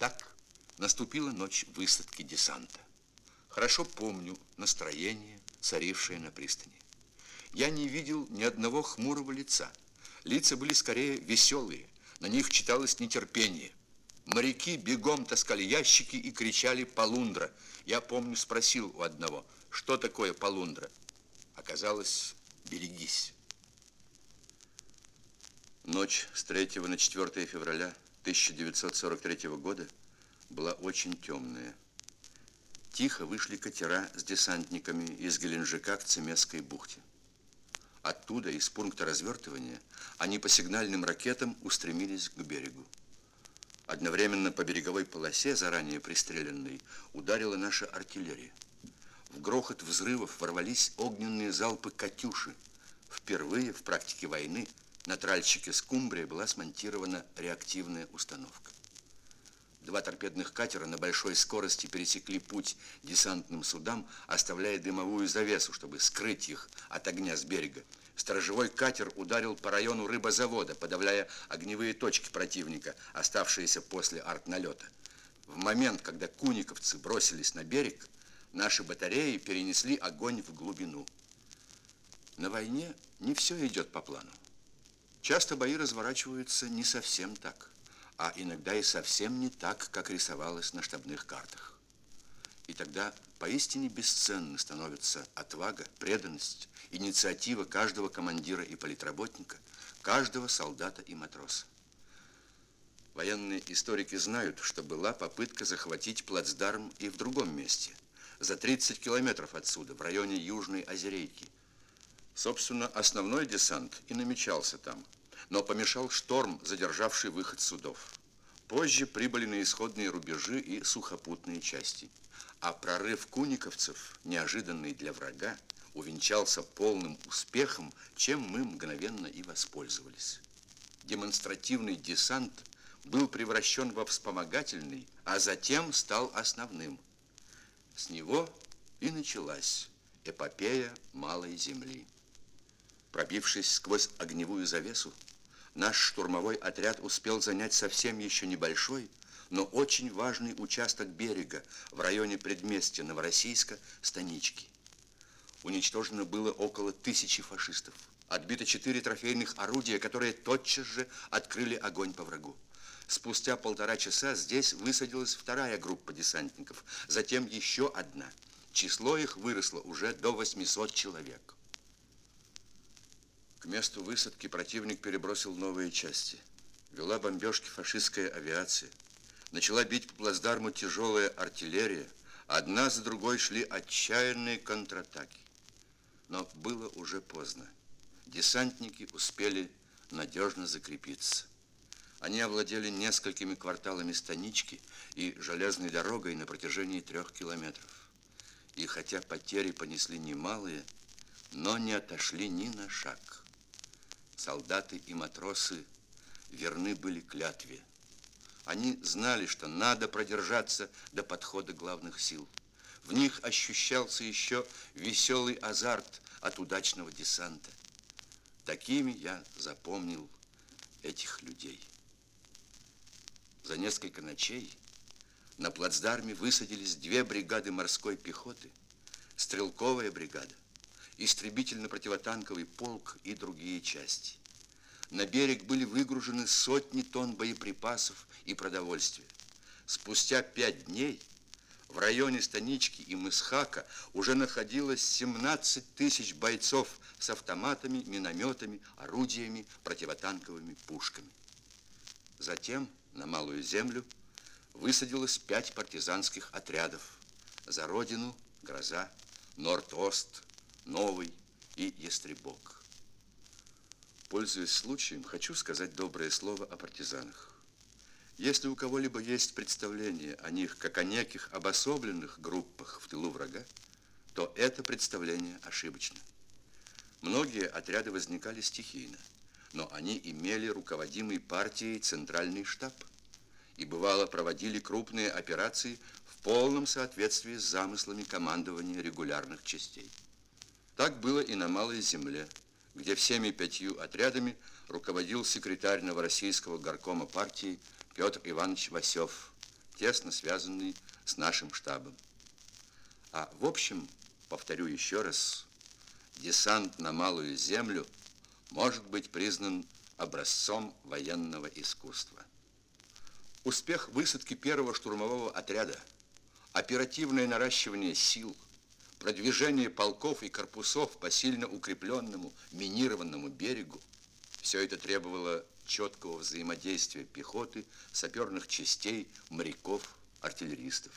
Итак, наступила ночь высадки десанта. Хорошо помню настроение, царившее на пристани. Я не видел ни одного хмурого лица. Лица были скорее веселые, на них читалось нетерпение. Моряки бегом таскали ящики и кричали «Полундра!». Я помню, спросил у одного, что такое полундра. Оказалось, берегись. Ночь с 3 на 4 февраля 1943 года была очень темная. Тихо вышли катера с десантниками из Геленджика к Цемесской бухте. Оттуда, из пункта развертывания, они по сигнальным ракетам устремились к берегу. Одновременно по береговой полосе, заранее пристреленной, ударила наша артиллерия. В грохот взрывов ворвались огненные залпы «Катюши». Впервые в практике войны на тральщике «Скумбрия» была смонтирована реактивная установка. Два торпедных катера на большой скорости пересекли путь десантным судам, оставляя дымовую завесу, чтобы скрыть их от огня с берега. Сторожевой катер ударил по району рыбозавода, подавляя огневые точки противника, оставшиеся после артналета. В момент, когда куниковцы бросились на берег, наши батареи перенесли огонь в глубину. На войне не все идет по плану. Часто бои разворачиваются не совсем так а иногда и совсем не так, как рисовалось на штабных картах. И тогда поистине бесценны становятся отвага, преданность, инициатива каждого командира и политработника, каждого солдата и матроса. Военные историки знают, что была попытка захватить плацдарм и в другом месте, за 30 километров отсюда, в районе Южной Озерейки. Собственно, основной десант и намечался там – но помешал шторм, задержавший выход судов. Позже прибыли на исходные рубежи и сухопутные части. А прорыв куниковцев, неожиданный для врага, увенчался полным успехом, чем мы мгновенно и воспользовались. Демонстративный десант был превращен во вспомогательный, а затем стал основным. С него и началась эпопея Малой Земли. Пробившись сквозь огневую завесу, Наш штурмовой отряд успел занять совсем еще небольшой, но очень важный участок берега в районе предместья Новороссийска Станички. Уничтожено было около тысячи фашистов. Отбито четыре трофейных орудия, которые тотчас же открыли огонь по врагу. Спустя полтора часа здесь высадилась вторая группа десантников, затем еще одна. Число их выросло уже до 800 человек. Месту высадки противник перебросил новые части. Вела бомбежки фашистская авиация. Начала бить по плацдарму тяжелая артиллерия. Одна за другой шли отчаянные контратаки. Но было уже поздно. Десантники успели надежно закрепиться. Они овладели несколькими кварталами станички и железной дорогой на протяжении трех километров. И хотя потери понесли немалые, но не отошли ни на шаг. Солдаты и матросы верны были клятве. Они знали, что надо продержаться до подхода главных сил. В них ощущался еще веселый азарт от удачного десанта. Такими я запомнил этих людей. За несколько ночей на плацдарме высадились две бригады морской пехоты, стрелковая бригада, истребительно-противотанковый полк и другие части. На берег были выгружены сотни тонн боеприпасов и продовольствия. Спустя пять дней в районе Станички и Мысхака уже находилось 17 тысяч бойцов с автоматами, минометами, орудиями, противотанковыми пушками. Затем на Малую Землю высадилось пять партизанских отрядов. За Родину, Гроза, Норд-Ост, Новый и Ястребок. Пользуясь случаем, хочу сказать доброе слово о партизанах. Если у кого-либо есть представление о них как о неких обособленных группах в тылу врага, то это представление ошибочно. Многие отряды возникали стихийно, но они имели руководимый партией центральный штаб и бывало проводили крупные операции в полном соответствии с замыслами командования регулярных частей. Так было и на Малой Земле, где всеми пятью отрядами руководил секретарь Новороссийского горкома партии Петр Иванович Васев, тесно связанный с нашим штабом. А в общем, повторю еще раз, десант на Малую Землю может быть признан образцом военного искусства. Успех высадки первого штурмового отряда, оперативное наращивание сил, продвижение полков и корпусов по сильно укрепленному минированному берегу, все это требовало четкого взаимодействия пехоты, саперных частей, моряков, артиллеристов.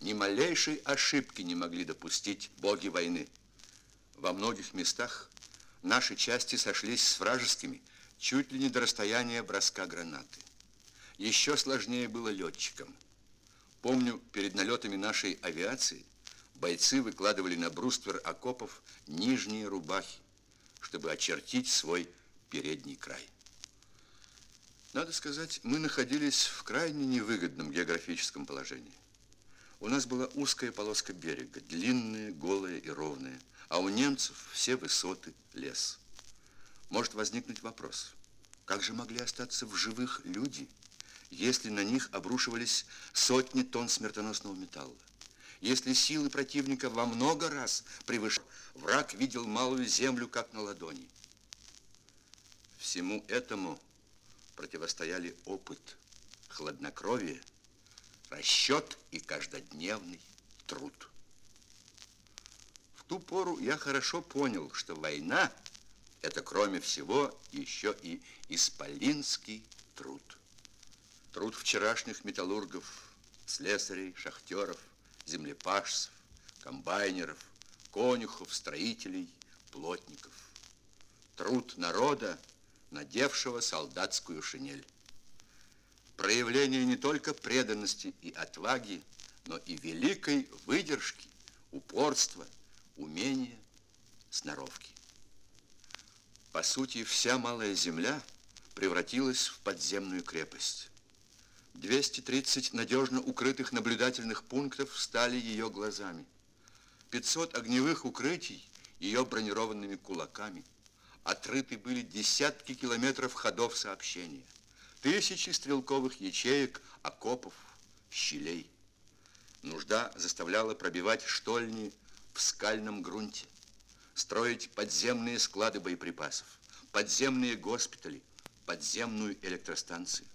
Ни малейшей ошибки не могли допустить боги войны. Во многих местах наши части сошлись с вражескими чуть ли не до расстояния броска гранаты. Еще сложнее было летчикам. Помню, перед налетами нашей авиации бойцы выкладывали на бруствер окопов нижние рубахи, чтобы очертить свой передний край. Надо сказать, мы находились в крайне невыгодном географическом положении. У нас была узкая полоска берега, длинная, голая и ровная, а у немцев все высоты лес. Может возникнуть вопрос, как же могли остаться в живых люди, если на них обрушивались сотни тонн смертоносного металла? Если силы противника во много раз превышали, враг видел малую землю как на ладони. Всему этому противостояли опыт, хладнокровие, расчет и каждодневный труд. В ту пору я хорошо понял, что война – это, кроме всего, еще и исполинский труд. Труд вчерашних металлургов, слесарей, шахтеров, землепашцев, комбайнеров, конюхов, строителей, плотников. Труд народа – надевшего солдатскую шинель. Проявление не только преданности и отваги, но и великой выдержки, упорства, умения, сноровки. По сути, вся Малая Земля превратилась в подземную крепость. 230 надежно укрытых наблюдательных пунктов стали ее глазами. 500 огневых укрытий ее бронированными кулаками – Отрыты были десятки километров ходов сообщения, тысячи стрелковых ячеек, окопов, щелей. Нужда заставляла пробивать штольни в скальном грунте, строить подземные склады боеприпасов, подземные госпитали, подземную электростанцию.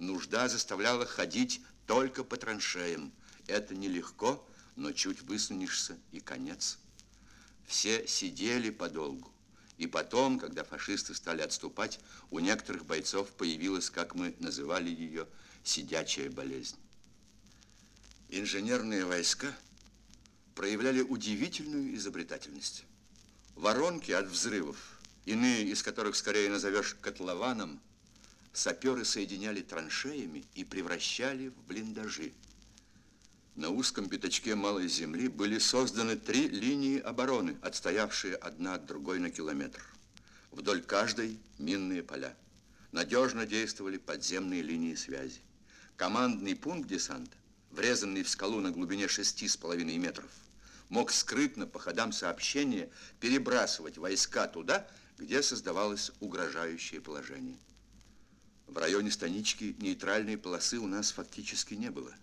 Нужда заставляла ходить только по траншеям. Это нелегко, но чуть высунешься и конец. Все сидели подолгу. И потом, когда фашисты стали отступать, у некоторых бойцов появилась, как мы называли ее, сидячая болезнь. Инженерные войска проявляли удивительную изобретательность. Воронки от взрывов, иные из которых скорее назовешь котлованом, саперы соединяли траншеями и превращали в блиндажи. На узком пятачке малой земли были созданы три линии обороны, отстоявшие одна от другой на километр. Вдоль каждой минные поля. Надежно действовали подземные линии связи. Командный пункт десанта, врезанный в скалу на глубине шести с половиной метров, мог скрытно по ходам сообщения перебрасывать войска туда, где создавалось угрожающее положение. В районе станички нейтральной полосы у нас фактически не было.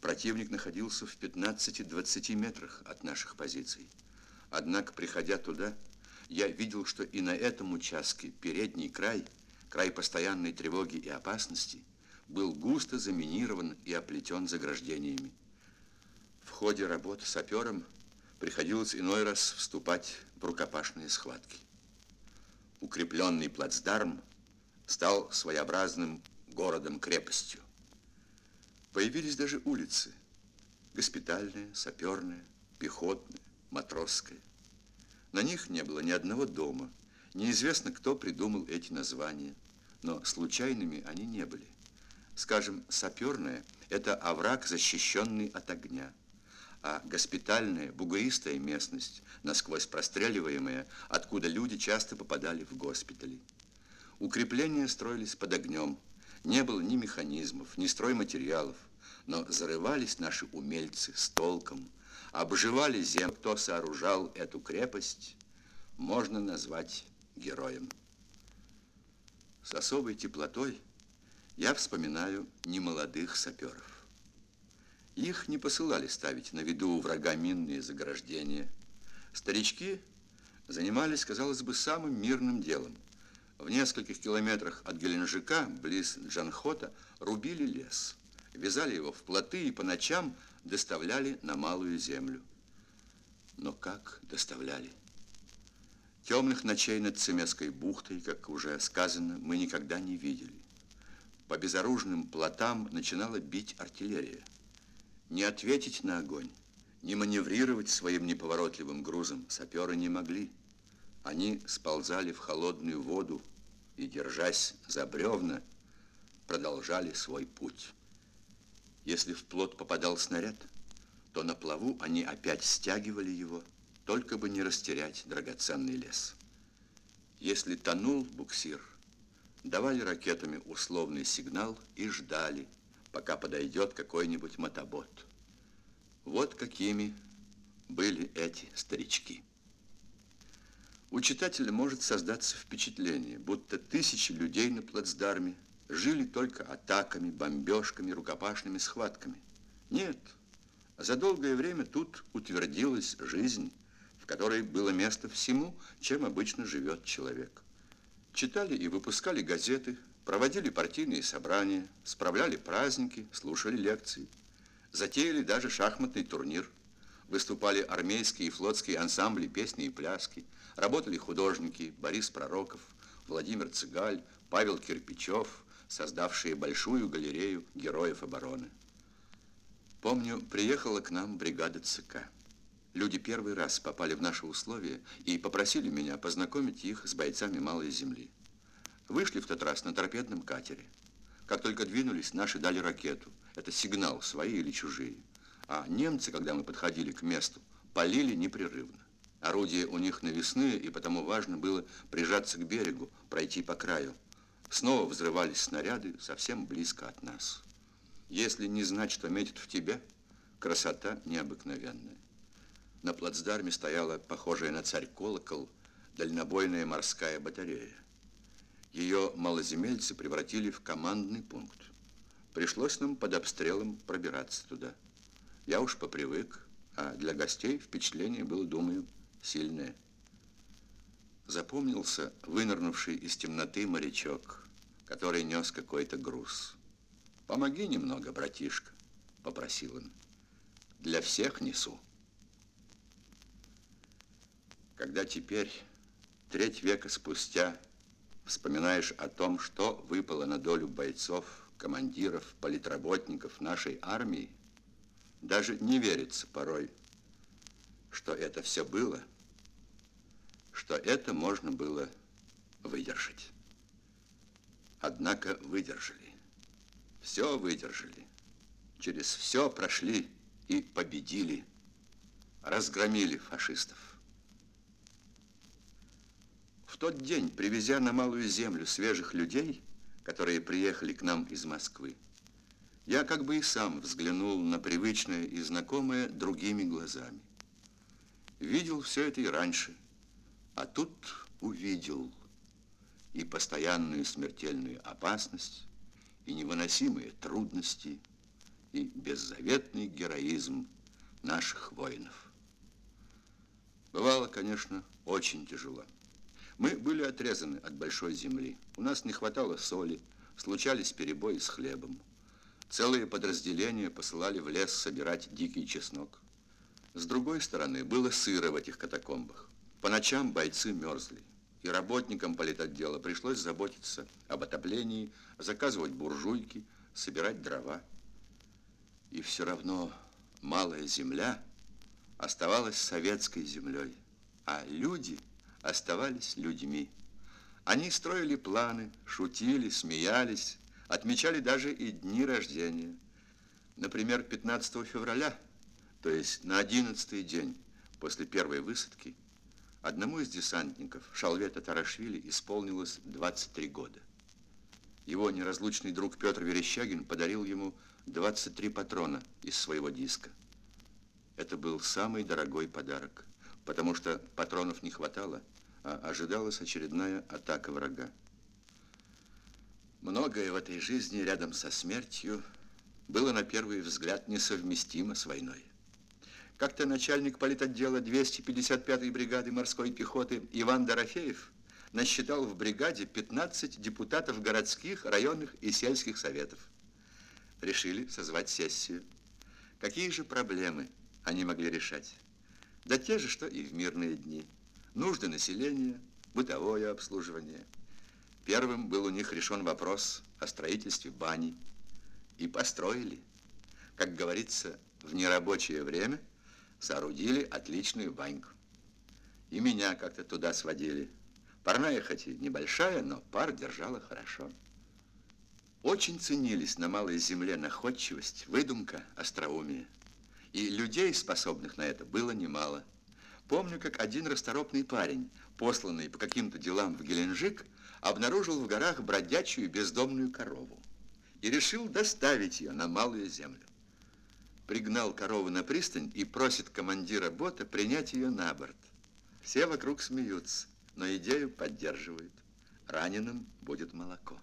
Противник находился в 15-20 метрах от наших позиций. Однако, приходя туда, я видел, что и на этом участке передний край, край постоянной тревоги и опасности, был густо заминирован и оплетен заграждениями. В ходе работы сапером приходилось иной раз вступать в рукопашные схватки. Укрепленный плацдарм стал своеобразным городом-крепостью. Появились даже улицы. Госпитальная, саперная, пехотная, матросская. На них не было ни одного дома. Неизвестно, кто придумал эти названия, но случайными они не были. Скажем, саперная – это овраг, защищенный от огня, а госпитальная, бугристая местность, насквозь простреливаемая, откуда люди часто попадали в госпитали. Укрепления строились под огнем – не было ни механизмов, ни стройматериалов, но зарывались наши умельцы с толком, обживали землю. Кто сооружал эту крепость, можно назвать героем. С особой теплотой я вспоминаю немолодых саперов. Их не посылали ставить на виду у врага минные заграждения. Старички занимались, казалось бы, самым мирным делом. В нескольких километрах от Геленджика, близ Джанхота, рубили лес. Вязали его в плоты и по ночам доставляли на малую землю. Но как доставляли? Темных ночей над Цемесской бухтой, как уже сказано, мы никогда не видели. По безоружным плотам начинала бить артиллерия. Не ответить на огонь, не маневрировать своим неповоротливым грузом саперы не могли. Они сползали в холодную воду и, держась за бревна, продолжали свой путь. Если в плот попадал снаряд, то на плаву они опять стягивали его, только бы не растерять драгоценный лес. Если тонул буксир, давали ракетами условный сигнал и ждали, пока подойдет какой-нибудь мотобот. Вот какими были эти старички. У читателя может создаться впечатление, будто тысячи людей на плацдарме жили только атаками, бомбежками, рукопашными схватками. Нет, за долгое время тут утвердилась жизнь, в которой было место всему, чем обычно живет человек. Читали и выпускали газеты, проводили партийные собрания, справляли праздники, слушали лекции. Затеяли даже шахматный турнир. Выступали армейские и флотские ансамбли песни и пляски. Работали художники Борис Пророков, Владимир Цыгаль, Павел Кирпичев, создавшие большую галерею героев обороны. Помню, приехала к нам бригада ЦК. Люди первый раз попали в наши условия и попросили меня познакомить их с бойцами Малой Земли. Вышли в тот раз на торпедном катере. Как только двинулись, наши дали ракету. Это сигнал, свои или чужие. А немцы, когда мы подходили к месту, полили непрерывно. Орудия у них навесные, и потому важно было прижаться к берегу, пройти по краю. Снова взрывались снаряды совсем близко от нас. Если не знать, что метит в тебя, красота необыкновенная. На плацдарме стояла похожая на царь колокол дальнобойная морская батарея. Ее малоземельцы превратили в командный пункт. Пришлось нам под обстрелом пробираться туда. Я уж попривык, а для гостей впечатление было, думаю, сильное. Запомнился вынырнувший из темноты морячок, который нес какой-то груз. «Помоги немного, братишка», — попросил он. «Для всех несу». Когда теперь, треть века спустя, вспоминаешь о том, что выпало на долю бойцов, командиров, политработников нашей армии, даже не верится порой, что это все было, что это можно было выдержать. Однако выдержали. Все выдержали. Через все прошли и победили. Разгромили фашистов. В тот день, привезя на Малую Землю свежих людей, которые приехали к нам из Москвы, я как бы и сам взглянул на привычное и знакомое другими глазами. Видел все это и раньше, а тут увидел и постоянную смертельную опасность, и невыносимые трудности, и беззаветный героизм наших воинов. Бывало, конечно, очень тяжело. Мы были отрезаны от большой земли. У нас не хватало соли, случались перебои с хлебом. Целые подразделения посылали в лес собирать дикий чеснок. С другой стороны, было сыро в этих катакомбах. По ночам бойцы мерзли. И работникам политотдела пришлось заботиться об отоплении, заказывать буржуйки, собирать дрова. И все равно малая земля оставалась советской землей, а люди – оставались людьми. Они строили планы, шутили, смеялись, отмечали даже и дни рождения. Например, 15 февраля, то есть на 11 день после первой высадки, одному из десантников, Шалвета Тарашвили, исполнилось 23 года. Его неразлучный друг Петр Верещагин подарил ему 23 патрона из своего диска. Это был самый дорогой подарок потому что патронов не хватало, а ожидалась очередная атака врага. Многое в этой жизни рядом со смертью было на первый взгляд несовместимо с войной. Как-то начальник политотдела 255-й бригады морской пехоты Иван Дорофеев насчитал в бригаде 15 депутатов городских, районных и сельских советов. Решили созвать сессию. Какие же проблемы они могли решать? Да те же, что и в мирные дни. Нужды населения, бытовое обслуживание. Первым был у них решен вопрос о строительстве бани. И построили. Как говорится, в нерабочее время соорудили отличную баньку. И меня как-то туда сводили. Парная хоть и небольшая, но пар держала хорошо. Очень ценились на малой земле находчивость, выдумка, остроумие. И людей, способных на это, было немало. Помню, как один расторопный парень, посланный по каким-то делам в Геленджик, обнаружил в горах бродячую бездомную корову и решил доставить ее на малую землю. Пригнал корову на пристань и просит командира бота принять ее на борт. Все вокруг смеются но идею поддерживают. Раненым будет молоко.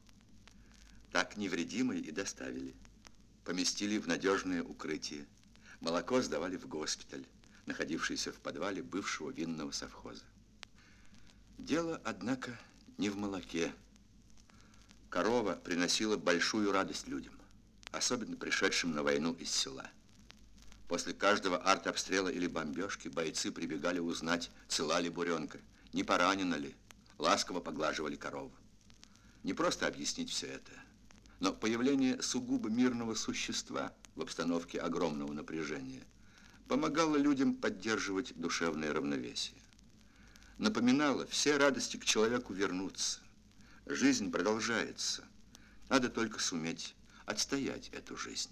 Так невредимые и доставили. Поместили в надежное укрытие. Молоко сдавали в госпиталь, находившийся в подвале бывшего винного совхоза. Дело, однако, не в молоке. Корова приносила большую радость людям, особенно пришедшим на войну из села. После каждого артобстрела или бомбежки бойцы прибегали узнать, цела ли буренка, не поранена ли, ласково поглаживали корову. Не просто объяснить все это, но появление сугубо мирного существа в обстановке огромного напряжения помогало людям поддерживать душевное равновесие. Напоминало все радости к человеку вернуться. Жизнь продолжается. Надо только суметь отстоять эту жизнь.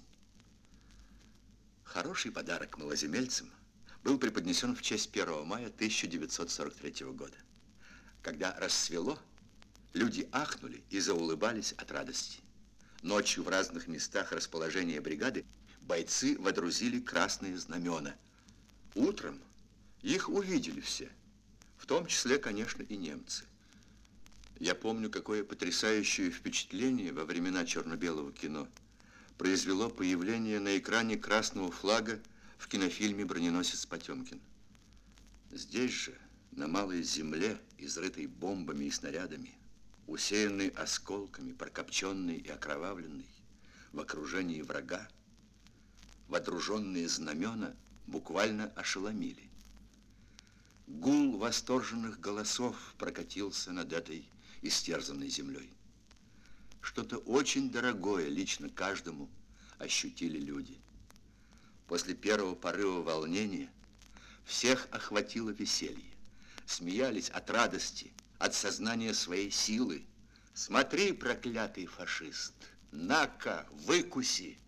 Хороший подарок малоземельцам – был преподнесен в честь 1 мая 1943 года. Когда рассвело, люди ахнули и заулыбались от радости. Ночью в разных местах расположения бригады бойцы водрузили красные знамена. Утром их увидели все, в том числе, конечно, и немцы. Я помню, какое потрясающее впечатление во времена черно-белого кино произвело появление на экране красного флага в кинофильме «Броненосец Потемкин». Здесь же, на малой земле, изрытой бомбами и снарядами, усеянный осколками, прокопченный и окровавленный, в окружении врага, водруженные знамена буквально ошеломили. Гул восторженных голосов прокатился над этой истерзанной землей. Что-то очень дорогое лично каждому ощутили люди. После первого порыва волнения всех охватило веселье. Смеялись от радости, от сознания своей силы. Смотри, проклятый фашист, на-ка, выкуси!